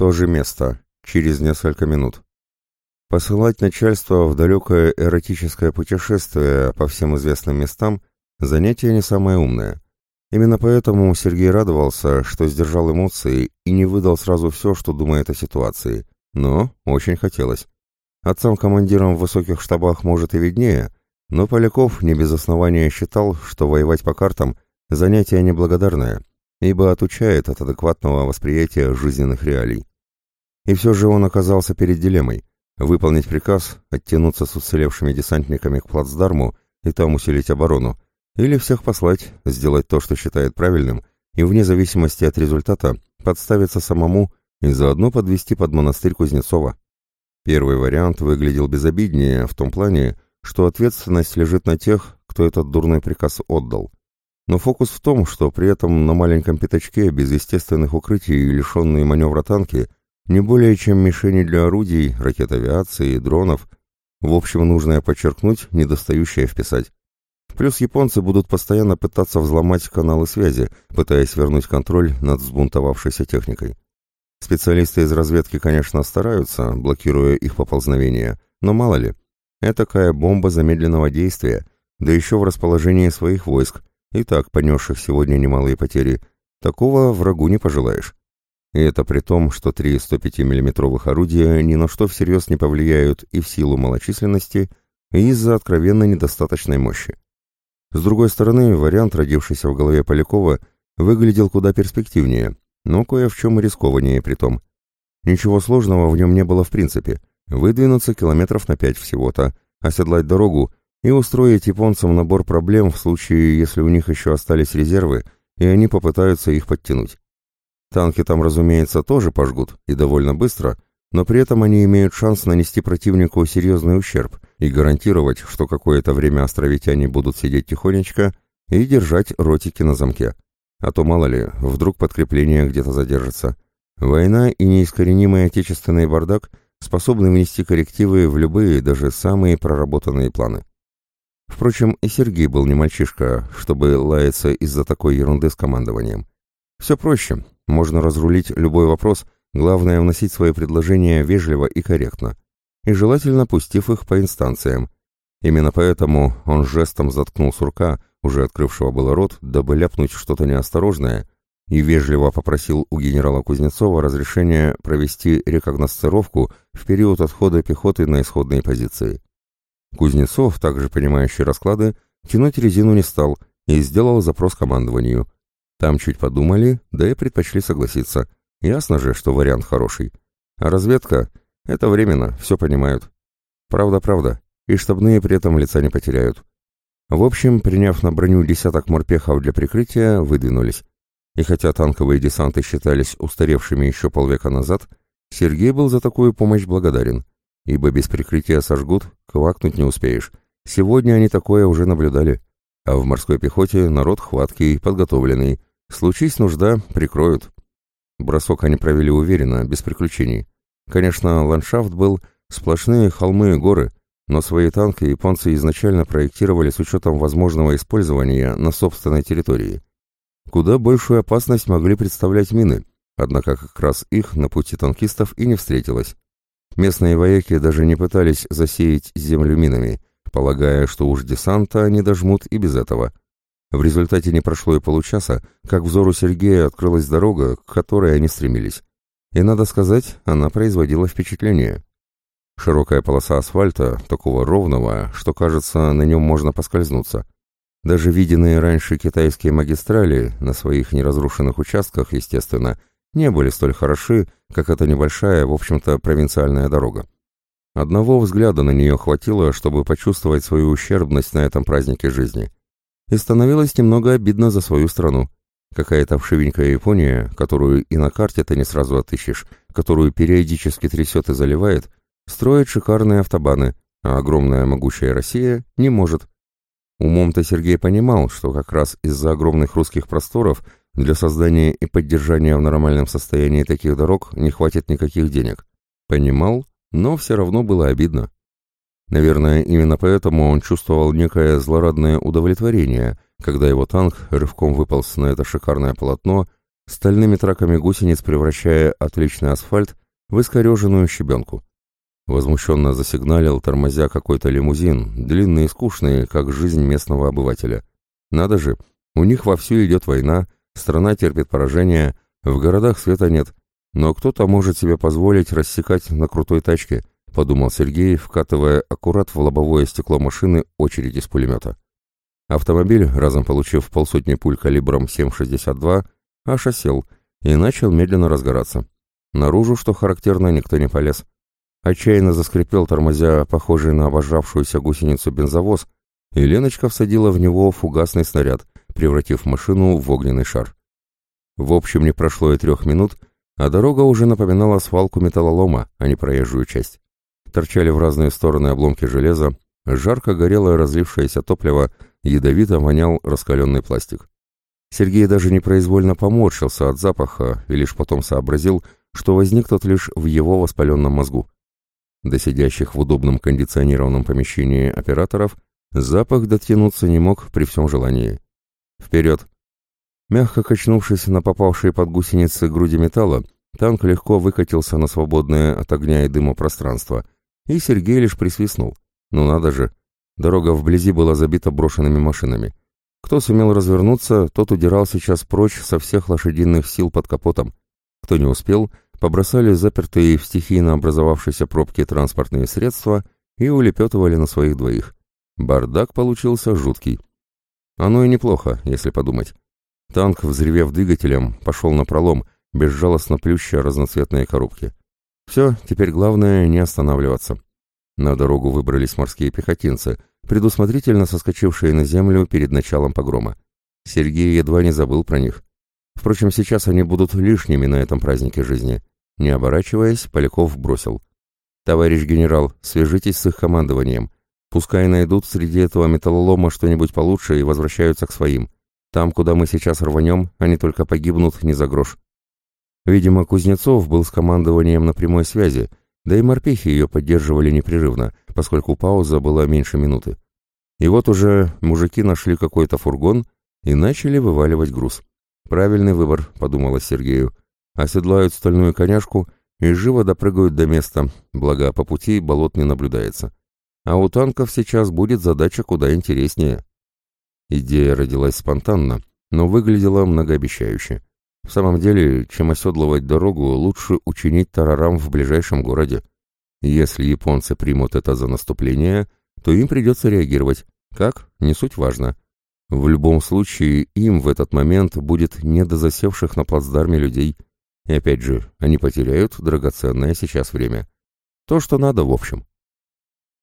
То же место. Через несколько минут. Посылать начальство в далекое эротическое путешествие по всем известным местам – занятие не самое умное. Именно поэтому Сергей радовался, что сдержал эмоции и не выдал сразу все, что думает о ситуации. Но очень хотелось. Отцам-командирам в высоких штабах может и виднее, но Поляков не без основания считал, что воевать по картам – занятие неблагодарное, ибо отучает от адекватного восприятия жизненных реалий. И все же он оказался перед дилеммой – выполнить приказ, оттянуться с уцелевшими десантниками к плацдарму и там усилить оборону, или всех послать, сделать то, что считает правильным, и вне зависимости от результата подставиться самому и заодно подвести под монастырь Кузнецова. Первый вариант выглядел безобиднее в том плане, что ответственность лежит на тех, кто этот дурной приказ отдал. Но фокус в том, что при этом на маленьком пятачке, без естественных укрытий и лишенные маневра танки, не более чем мишени для орудий, ракет авиации, дронов, в общем, нужное подчеркнуть, недостающее вписать. Плюс японцы будут постоянно пытаться взломать каналы связи, пытаясь вернуть контроль над взбунтовавшейся техникой. Специалисты из разведки, конечно, стараются, блокируя их поползновения, но мало ли, Этакая бомба замедленного действия, да еще в расположении своих войск, и так понесших сегодня немалые потери, такого врагу не пожелаешь. И это при том, что три 105 миллиметровых орудия ни на что всерьез не повлияют и в силу малочисленности, и из-за откровенно недостаточной мощи. С другой стороны, вариант, родившийся в голове Полякова, выглядел куда перспективнее, но кое в чем и рискованнее при том. Ничего сложного в нем не было в принципе. Выдвинуться километров на пять всего-то, оседлать дорогу и устроить японцам набор проблем в случае, если у них еще остались резервы, и они попытаются их подтянуть. Танки там, разумеется, тоже пожгут, и довольно быстро, но при этом они имеют шанс нанести противнику серьезный ущерб и гарантировать, что какое-то время островитяне будут сидеть тихонечко и держать ротики на замке. А то, мало ли, вдруг подкрепление где-то задержится. Война и неискоренимый отечественный бардак способный внести коррективы в любые, даже самые проработанные планы. Впрочем, и Сергей был не мальчишка, чтобы лаяться из-за такой ерунды с командованием. Все проще, можно разрулить любой вопрос, главное вносить свои предложения вежливо и корректно, и желательно пустив их по инстанциям. Именно поэтому он жестом заткнул сурка, уже открывшего было рот, дабы ляпнуть что-то неосторожное, и вежливо попросил у генерала Кузнецова разрешения провести рекогносцировку в период отхода пехоты на исходные позиции. Кузнецов, также понимающий расклады, тянуть резину не стал и сделал запрос командованию. Там чуть подумали, да и предпочли согласиться. Ясно же, что вариант хороший. А разведка — это временно, все понимают. Правда-правда, и штабные при этом лица не потеряют. В общем, приняв на броню десяток морпехов для прикрытия, выдвинулись. И хотя танковые десанты считались устаревшими еще полвека назад, Сергей был за такую помощь благодарен, ибо без прикрытия сожгут, квакнуть не успеешь. Сегодня они такое уже наблюдали. А в морской пехоте народ хваткий, подготовленный. Случись нужда, прикроют. Бросок они провели уверенно, без приключений. Конечно, ландшафт был сплошные холмы и горы, но свои танки японцы изначально проектировали с учетом возможного использования на собственной территории. Куда большую опасность могли представлять мины, однако как раз их на пути танкистов и не встретилось. Местные вояки даже не пытались засеять землю минами, полагая, что уж десанта они дожмут и без этого. В результате не прошло и получаса, как взору Сергея открылась дорога, к которой они стремились. И, надо сказать, она производила впечатление. Широкая полоса асфальта, такого ровного, что, кажется, на нем можно поскользнуться – даже виденные раньше китайские магистрали на своих неразрушенных участках, естественно, не были столь хороши, как эта небольшая, в общем-то, провинциальная дорога. Одного взгляда на нее хватило, чтобы почувствовать свою ущербность на этом празднике жизни. И становилось немного обидно за свою страну. Какая-то вшивенькая Япония, которую и на карте ты не сразу отыщешь, которую периодически трясет и заливает, строит шикарные автобаны, а огромная могучая Россия не может. Умом-то Сергей понимал, что как раз из-за огромных русских просторов для создания и поддержания в нормальном состоянии таких дорог не хватит никаких денег. Понимал, но все равно было обидно. Наверное, именно поэтому он чувствовал некое злорадное удовлетворение, когда его танк рывком выполз на это шикарное полотно, стальными траками гусениц превращая отличный асфальт в искореженную щебенку. Возмущенно засигналил, тормозя какой-то лимузин, длинный и скучный, как жизнь местного обывателя. Надо же, у них вовсю идет война, страна терпит поражение, в городах света нет, но кто-то может себе позволить рассекать на крутой тачке, подумал Сергей, вкатывая аккурат в лобовое стекло машины очередь из пулемета. Автомобиль, разом получив полсотни пуль калибром 7,62, аж осел и начал медленно разгораться. Наружу, что характерно, никто не полез. Отчаянно заскрипел, тормозя похожий на обожравшуюся гусеницу бензовоз, и Леночка всадила в него фугасный снаряд, превратив машину в огненный шар. В общем, не прошло и трех минут, а дорога уже напоминала свалку металлолома, а не проезжую часть. Торчали в разные стороны обломки железа, жарко горело разлившееся топливо, ядовито вонял раскаленный пластик. Сергей даже непроизвольно поморщился от запаха и лишь потом сообразил, что возник тот лишь в его воспаленном мозгу. До сидящих в удобном кондиционированном помещении операторов запах дотянуться не мог при всем желании. «Вперед!» Мягко качнувшись на попавшие под гусеницы груди металла, танк легко выкатился на свободное от огня и дыма пространство, и Сергей лишь присвистнул. «Ну надо же!» Дорога вблизи была забита брошенными машинами. Кто сумел развернуться, тот удирал сейчас прочь со всех лошадиных сил под капотом. Кто не успел, побросали запертые в стихийно образовавшейся пробке транспортные средства и улепетывали на своих двоих. Бардак получился жуткий. Оно и неплохо, если подумать. Танк, взревев двигателем, пошел на пролом, безжалостно плюща разноцветные коробки. Все, теперь главное не останавливаться. На дорогу выбрались морские пехотинцы, предусмотрительно соскочившие на землю перед началом погрома. Сергей едва не забыл про них. Впрочем, сейчас они будут лишними на этом празднике жизни. Не оборачиваясь, Поляков бросил. «Товарищ генерал, свяжитесь с их командованием. Пускай найдут среди этого металлолома что-нибудь получше и возвращаются к своим. Там, куда мы сейчас рванем, они только погибнут не за грош». Видимо, Кузнецов был с командованием на прямой связи, да и морпехи ее поддерживали непрерывно, поскольку пауза была меньше минуты. И вот уже мужики нашли какой-то фургон и начали вываливать груз. «Правильный выбор», — подумала Сергею. «Оседлают стальную коняшку и живо допрыгают до места, благо по пути болот не наблюдается. А у танков сейчас будет задача куда интереснее». Идея родилась спонтанно, но выглядела многообещающе. В самом деле, чем оседлывать дорогу, лучше учинить тарарам в ближайшем городе. Если японцы примут это за наступление, то им придется реагировать. Как? Не суть важно. В любом случае, им в этот момент будет не до засевших на плацдарме людей. И опять же, они потеряют драгоценное сейчас время. То, что надо в общем.